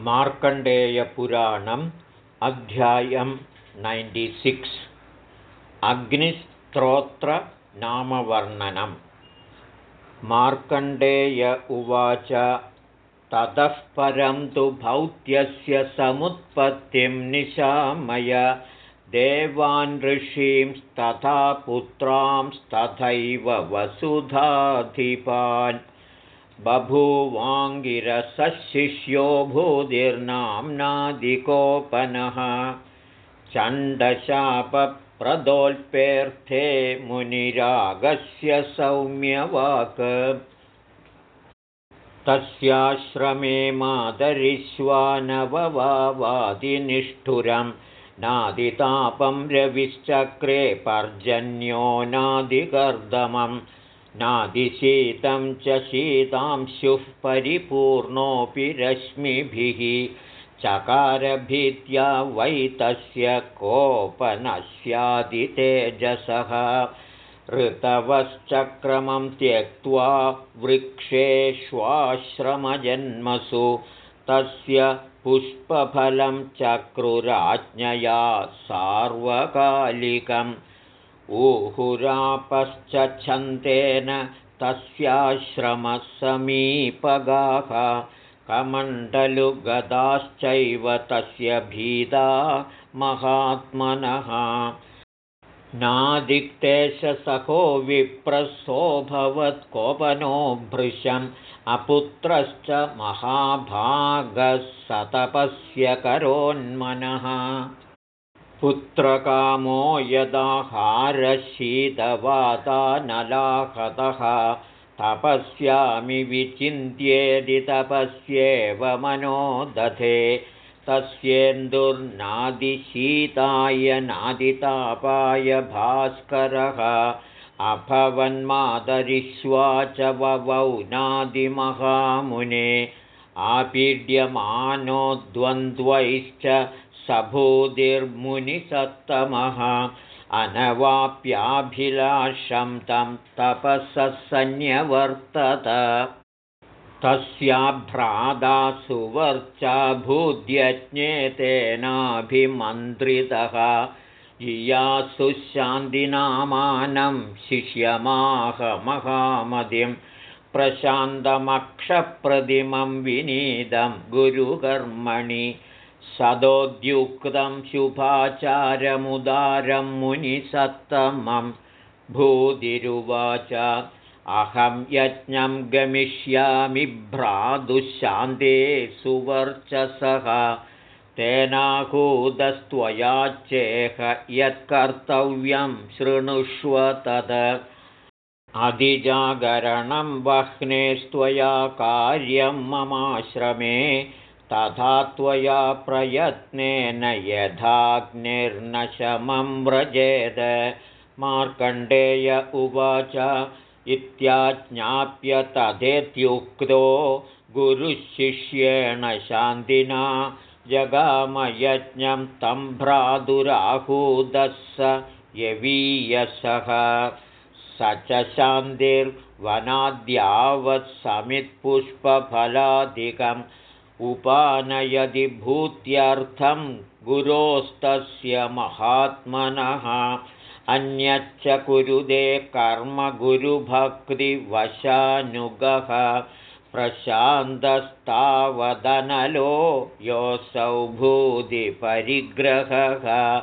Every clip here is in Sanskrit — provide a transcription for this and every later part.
मार्कण्डेयपुराणम् अध्यायं नैण्टिसिक्स् अग्निस्त्रोत्रनामवर्णनं मार्कण्डेय उवाच ततः परं तु भौत्यस्य समुत्पत्तिं निशामय देवान् ऋषींस्तथा पुत्रांस्तथैव वसुधाधिपान् बभूवाङ्गिरसशिष्यो भूतिर्नाम्नादिकोपनः। चण्डशापप्रदोल्पेऽर्थे मुनिरागस्य सौम्यवाक्। तस्याश्रमे मातरिश्वानववादिनिष्ठुरं नादितापं रविश्चक्रे पर्जन्यो नादिकर्दमम् नादिशीतं च शीतांशुः परिपूर्णोऽपि रश्मिभिः। चकारभीत्या वै तस्य कोपनस्यादितेजसः। ऋतवश्चक्रमं त्यक्त्वा वृक्षेष्वाश्रमजन्मसु। तस्य पुष्पफलं चक्रुराज्ञया सार्वकालिकम् ऊहुरापश्च छन्देन तस्याश्रमः समीपगाः कमण्डलुगदाश्चैव तस्य भीदा महात्मनः। नादिक्तेशसखो विप्रसोऽभवत्कोपनो भृशम् अपुत्रश्च महाभागः सतपस्य करोन्मनः पुत्रकामो यदाहारशीतवातानलाहतः। तपस्यामि विचिन्त्येदि तपस्येव मनो दधे। तस्येन्दुर्नादिशीताय नादितापाय भास्करः। अभवन्मातरिष्वा च ववौ नादिमहामुने। आपीड्यमानो द्वन्द्वैश्च सभूतिर्मुनिसत्तमः। अनवाप्याभिलाषं तं तस्याभ्रादा सुवर्चा भूद्यज्ञेतेनाभिमन्त्रितः। इयासुशान्तिनामानं शिष्यमाहमहामतिं। प्रशान्तमक्षप्रतिमं विनीदं गुरुकर्मणि सदोद्युक्तं शुभाचारमुदारं मुनिसत्तमं भूतिरुवाच। अहं यज्ञं गमिष्यामि भ्रातुशान्ते सुवर्चसः। तेनाहूतस्त्वयाच्चेह यत्कर्तव्यं शृणुष्व तद। अधिजागरणं वह्नेस्त्वया कार्यं ममाश्रमे तथा त्वया प्रयत्नेन यथाग्निर्नशमं व्रजेद। मार्कण्डेय उवाच इत्याज्ञाप्य तथेत्युक्तो गुरुशिष्येण शान्तिना जगामयज्ञं तं भ्रातुराहूदः स। यवीयसः स च शान्तिर्वनाद्यावत्समित्पुष्पफलादिकम् उपानयदि भूत्यर्थं गुरोस्तस्य महात्मनः। अन्यच्च कुरुदे कर्मगुरुभक्तिवशानुगः प्रशान्तस्तावदनलो योऽसौ भूतिपरिग्रहः।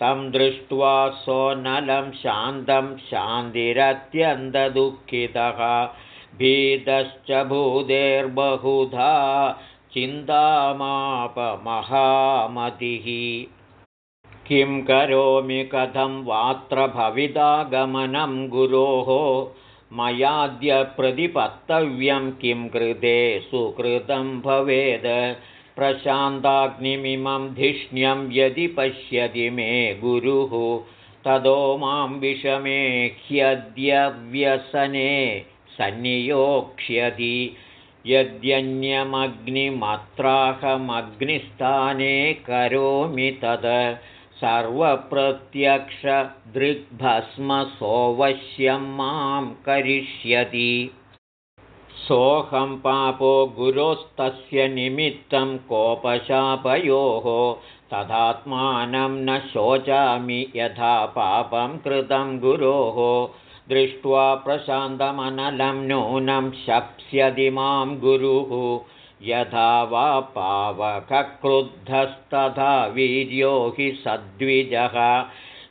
तं दृष्ट्वा सोनलं शान्तं शान्तिरत्यन्तदुःखितः। भीतश्च भूतेर्बहुधा चिन्तामापमहामतिः। किं करोमि कथं वात्र भविदागमनं गुरोः? मयाद्य प्रतिपत्तव्यं किं कृते? सुकृतं भवेद्। प्रशान्ताग्निमिमं धिष्ण्यं यदि पश्यति मे गुरुः। ततो मां विषमे ह्यद्यव्यसने सन्नियोक्ष्यति यद्यन्यमग्निमत्राहमग्निस्थाने करोमि तद् सर्वप्रत्यक्षदृग्भस्मसोऽवश्यं मां करिष्यति। सोऽहं पापो गुरोस्तस्य निमित्तं कोपशापयोः तदात्मानं न शोचामि यथा पापं कृतं गुरोः दृष्ट्वा प्रशान्तमनलं नूनं शप्स्यति मां गुरुः। यथा वा पावकक्रुद्धस्तथा वीर्यो हि सद्विजः।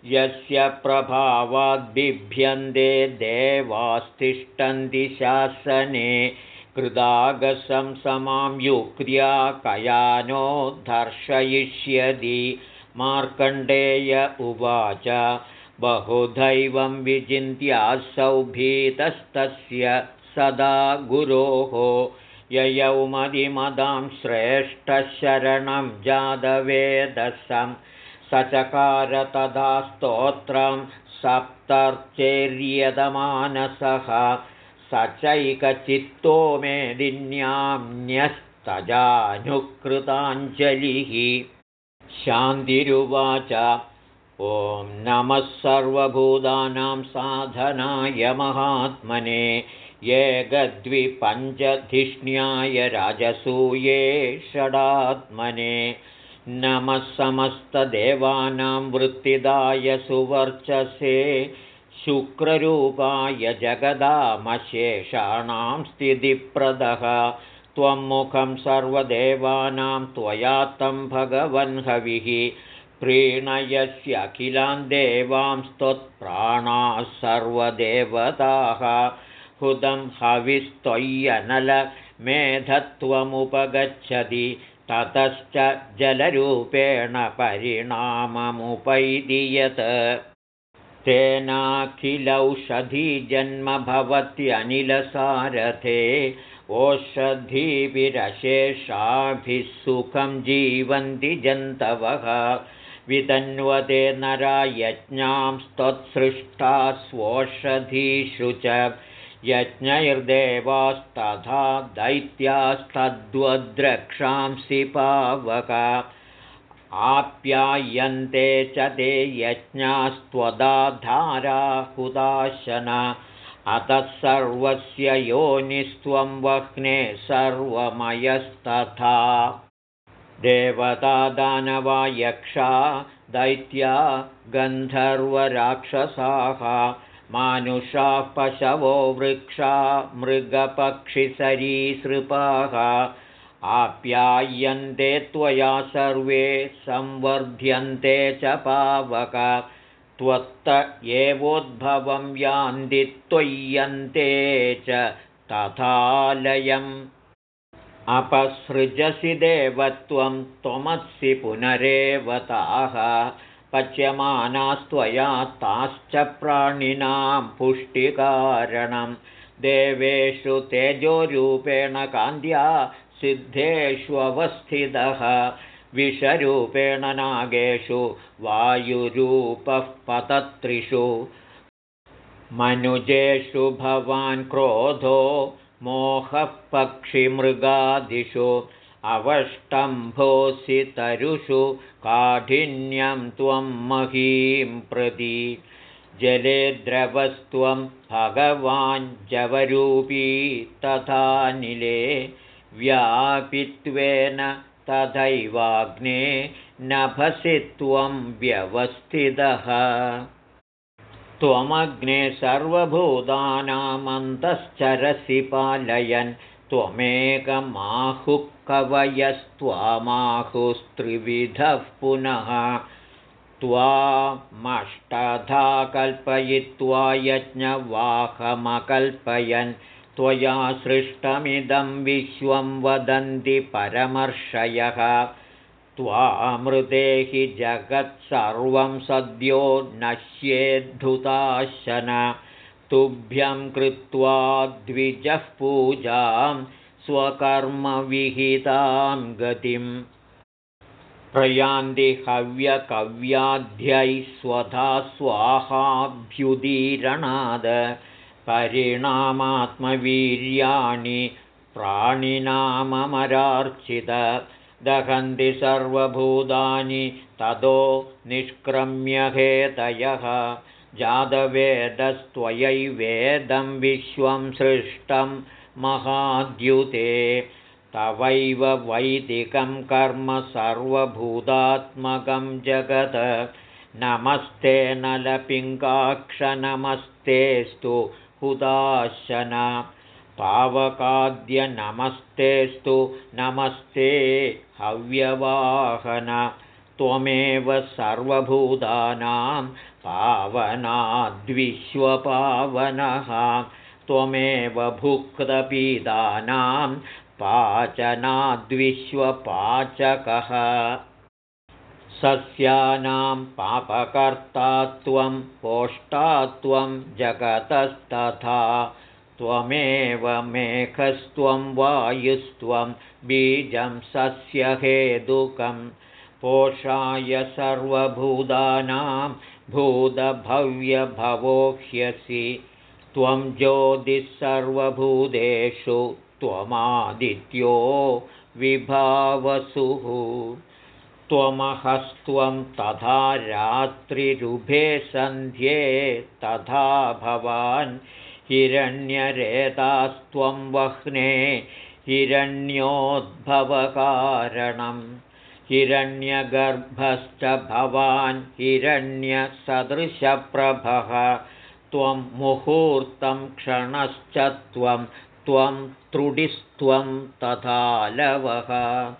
यस्य प्रभावाद्बिभ्यन्ते देवास्तिष्ठन्ति शासने। कृदागसं समां युक्त्या कयानो दर्शयिष्यति। मार्कण्डेय उवाच बहुदैवं विचिन्त्यासौ भीतस्तस्य सदा गुरोः। ययौ मदिमदां श्रेष्ठशरणं जातवेदसं स चकार तदा स्तोत्रं सप्तर्चेर्यदमानसः। स चैकचित्तो मेदिन्याम्न्यस्तजानुकृताञ्जलिः शान्तिरुवाच ॐ नमः सर्वभूतानां साधनाय महात्मने ये गद्विपञ्चधिष्ण्याय राजसूये षडात्मने नमः समस्तदेवानां वृत्तिदाय सुवर्चसे शुक्ररूपाय जगदामशेषाणां स्थितिप्रदः त्वं मुखं सर्वदेवानां त्वया तं भगवन् हविः प्रीणयस्यखिलान् देवांस्त्वत्प्राणाः सर्वदेवताः। हुदं हविस्त्वय्यनलमेधत्वमुपगच्छति ततश्च जलरूपेण परिणाममुपैति यत्। तेनाखिलौषधीजन्म भवत्यनिलसारथे ओषधीभिरशेषाभिः सुखं जीवन्ति जन्तवः वितन्वते नरा यज्ञांस्त्वत्सृष्टा स्वोषधीषु च यज्ञैर्देवास्तथा दैत्यास्तद्वद्रक्षांसि पावक। आप्यायन्ते च ते यज्ञास्त्वदाधाराहुदाशन अतः सर्वस्य योनिस्त्वं वह्ने सर्वमयस्तथा देवता दानवा यक्षा दैत्या गन्धर्वराक्षसाः मानुषाः पशवो वृक्षा मृगपक्षिसरीसृपाः आप्यायन्ते त्वया सर्वे संवर्ध्यन्ते च पावक। त्वत्त एवोद्भवं यान्ति त्वय्यन्ते च तथालयम् अपसृजसि देवत्वं त्वमसि पुनरेवताः पच्यमानास्त्वया ताश्च प्राणिनां पुष्टिकारणं। देवेषु तेजोरूपेण कान्द्या सिद्धेष्ववस्थितः। विषरूपेण नागेषु वायुरूपः पतत्रिषु। मनुजेषु भवान् क्रोधो मोहः पक्षिमृगादिषु अवष्टम्भोऽसि तरुषु काठिन्यं त्वं महीं प्रति। जले द्रवस्त्वं भगवान् जवरूपी तथानिले व्यापित्वेन तथैवाग्ने नभसि त्वं व्यवस्थितः त्वमग्ने सर्वभूतानामन्तश्चरसि पालयन् त्वमेकमाहुः कवयस्त्वामाहुस्त्रिविधः पुनः। त्वामष्टधा कल्पयित्वा यज्ञवाहमकल्पयन् त्वया सृष्टमिदं विश्वं वदन्ति परमर्षयः त्वामृते हि जगत्सर्वं सद्यो नश्येद्धुताशन। तुभ्यं कृत्वा द्विजः पूजां स्वकर्मविहितां गतिम्। प्रयान्ति हव्यकव्याध्यैः स्वधा स्वाहाभ्युदीरणाद। परिणामात्मवीर्याणि प्राणिनाममरार्चित दहन्ति सर्वभूतानि ततो निष्क्रम्यहेतयः जातवेदस्त्वयैवेदं विश्वं सृष्टं महाद्युते। तवैव वैदिकं कर्म सर्वभूतात्मकं जगत्। नमस्ते नलपिङ्गाक्ष नमस्तेस्तु हुदाशन पावकाद्यनमस्तेस्तु नमस्ते हव्यवाहन त्वमेव सर्वभूतानां पावनाद्विश्वपावनः त्वमेव भुक्तपीदानां पाचनाद्विश्वपाचकः। सस्यानां पापकर्तात्वं पोष्टात्वं जगतस्तथा त्वमेव मेघस्त्वं वायुस्त्वं बीजं सस्यहेदुकं पोषाय सर्वभूतानां भूतभव्यभवोह्यसि त्वं ज्योतिः सर्वभूतेषु त्वमादित्यो विभावसुः। त्वमहस्त्वं तथा रात्रिरुभे सन्ध्ये तथा भवान् हिरण्यरेतास्त्वं वह्ने हिरण्योद्भवकारणं। हिरण्यगर्भश्च भवान् हिरण्यसदृशप्रभः। त्वं मुहूर्तं क्षणश्च त्वं त्वं त्रुडिस्त्वं तथा लवः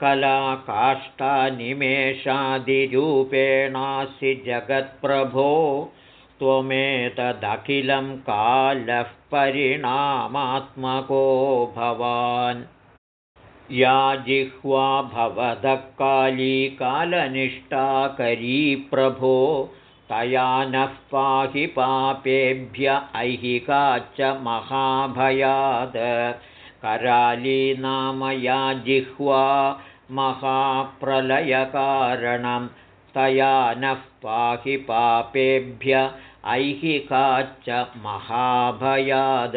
कलाकाष्ठानिमेषादिरूपेणासि जगत्प्रभो त्वमेतदखिलं कालः परिणामात्मको भवान्। या जिह्वा भवदः काली कालनिष्ठाकरी प्रभो तया नः पाहि पापेभ्य ऐहिका च महाभयाद। कराली नाम या जिह्वा महाप्रलयकारणं तया नः पाहि पापेभ्य ऐहिकाच्च महाभयाद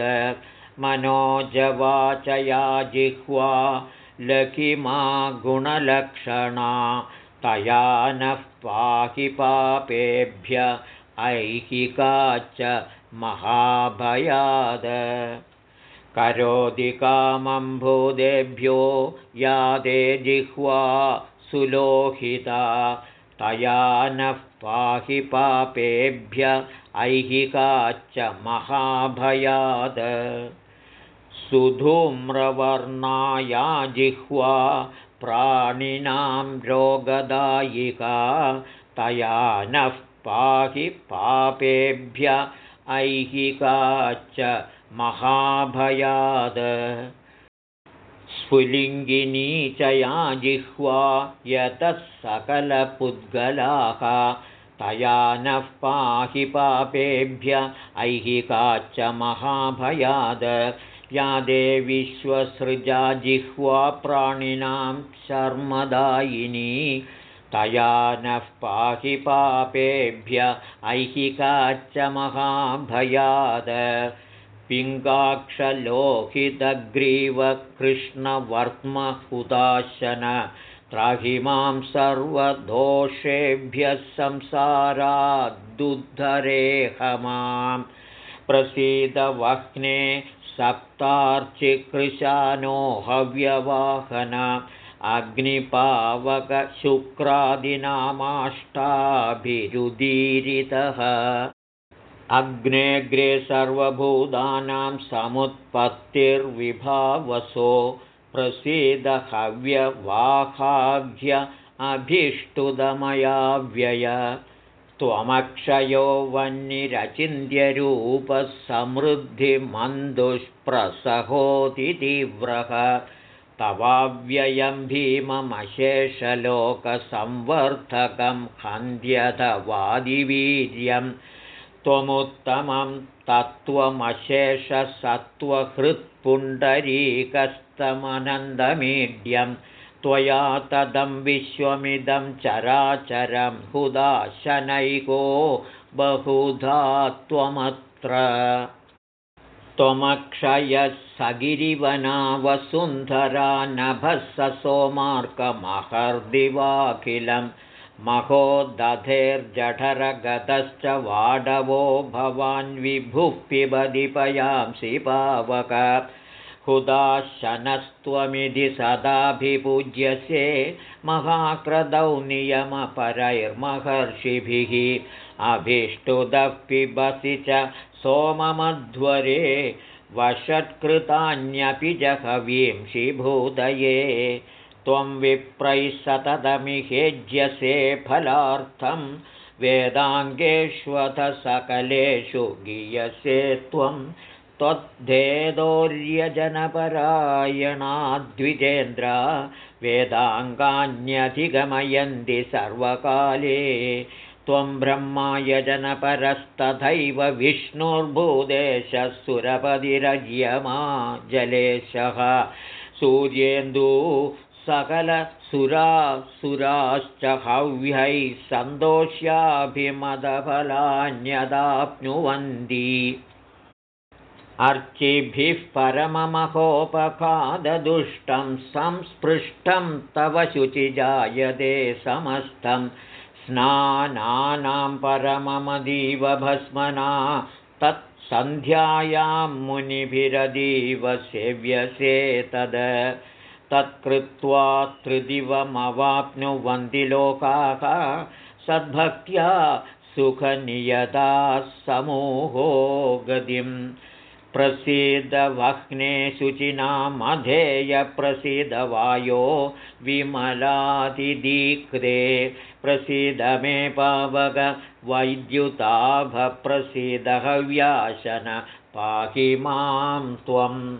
मनोजवाचया जिह्वा लघिमा गुणलक्षणा तया नः पाहि पापेभ्य ऐहिकाच्च महाभयाद। करोति कामं भूदेभ्यो यादे जिह्वा सुलोहिता तया नः पाहि पापेभ्य ऐहिकाच्च महाभयाद सुधूम्रवर्णाया जिह्वा प्राणिनां रोगदायिका तया नः पाहि पापेभ्य ऐहिकाच्च महाभयाद स्फुलिङ्गिनी च या जिह्वा यतः सकलपुद्गलाः। तया नः पाहि पापेभ्य ऐहिकाच्च महाभयाद। या देविश्वसृजा जिह्वा प्राणिनां शर्मदायिनी। तया नः पाहि पापेभ्य ऐहिकाच्च महाभयाद पिङ्गाक्षलोहितग्रीवकृष्णवर्त्महुदाशन। त्राहि मां सर्वदोषेभ्यः संसाराद्दुद्धरेह मां प्रसीदवह्ने सप्तार्चिकृशानो हव्यवाहन अग्निपावकशुक्रादिनामाष्टाभिरुदीरितः अग्नेऽग्रे सर्वभूतानां समुत्पत्तिर्विभावसो प्रसीदहव्यवाहाभ्य अभीष्टुदमयाव्यय। त्वमक्षयो वह्निरचिन्त्यरूपः समृद्धिमन्दुष्प्रसहोतितीव्रः तवाव्ययं भीममशेषलोकसंवर्धकं हन्ध्यथवादिवीर्यम् त्वमुत्तमं तत्त्वमशेषसत्त्वहृत्पुण्डरीकस्तमनन्दमीड्यं त्वया तदं विश्वमिदं चराचरं हुदाशनैको बहुधा त्वमत्र। त्वमक्षयः सगिरिवनावसुन्धरा नभः स सोमार्कमहर्दिवाखिलम् महो दधेर्जठरगतश्च वाडवो भवान् विभुः पिबदि पयांसि पावक। हुदाशनस्त्वमिति सदाभिपूज्यसे महाक्रदौ नियमपरैर्महर्षिभिः। अभीष्टुदः पिबसि च सोममध्वरे वषत्कृतान्यपि जहवींषिभूदये त्वं विप्रैः सततमिहेज्यसे फलार्थं वेदाङ्गेष्वथ सकलेषु गीयसे त्वं त्वद्धेदोर्यजनपरायणाद्विजेन्द्र वेदाङ्गान्यधिगमयन्ति सर्वकाले त्वं ब्रह्मायजनपरस्तथैव विष्णुर्भूदेशः सुरपतिरयमा जलेशः सूर्येन्दु सकलसुरासुराश्च हव्यैः सन्तोष्याभिमदफलान्यदाप्नुवन्ति। अर्चिभिः परममहोपखाददुष्टं संस्पृष्टं तव शुचिजायते समस्तं। स्नानानां परममदीव भस्मना तत्सन्ध्यायां मुनिभिरदीव सेव्यसे तद तत्कृत्वा त्रिदिवमवाप्नुवन्ति लोकाः। सद्भक्त्या सुखनियता समूहो गतिम्। प्रसीदवह्ने शुचिनामधेयप्रसीदवायो विमलादिदीक्ते। प्रसीद मे पावगवैद्युताभप्रसीदहव्यासन पाहि मां त्वं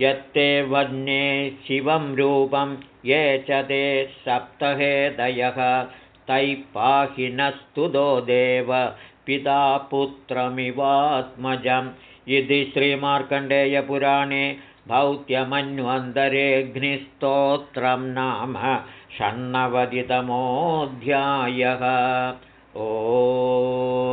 यत्ते वन्ये शिवं रूपं ये च ते सप्तहेदयः। तैः पाहि नस्तुतो देव पिता पुत्रमिवात्मजम्। इति श्रीमार्कण्डेयपुराणे भौत्यमन्वन्तरेऽग्निस्तोत्रं नाम षण्णवतितमोऽध्यायः। ओ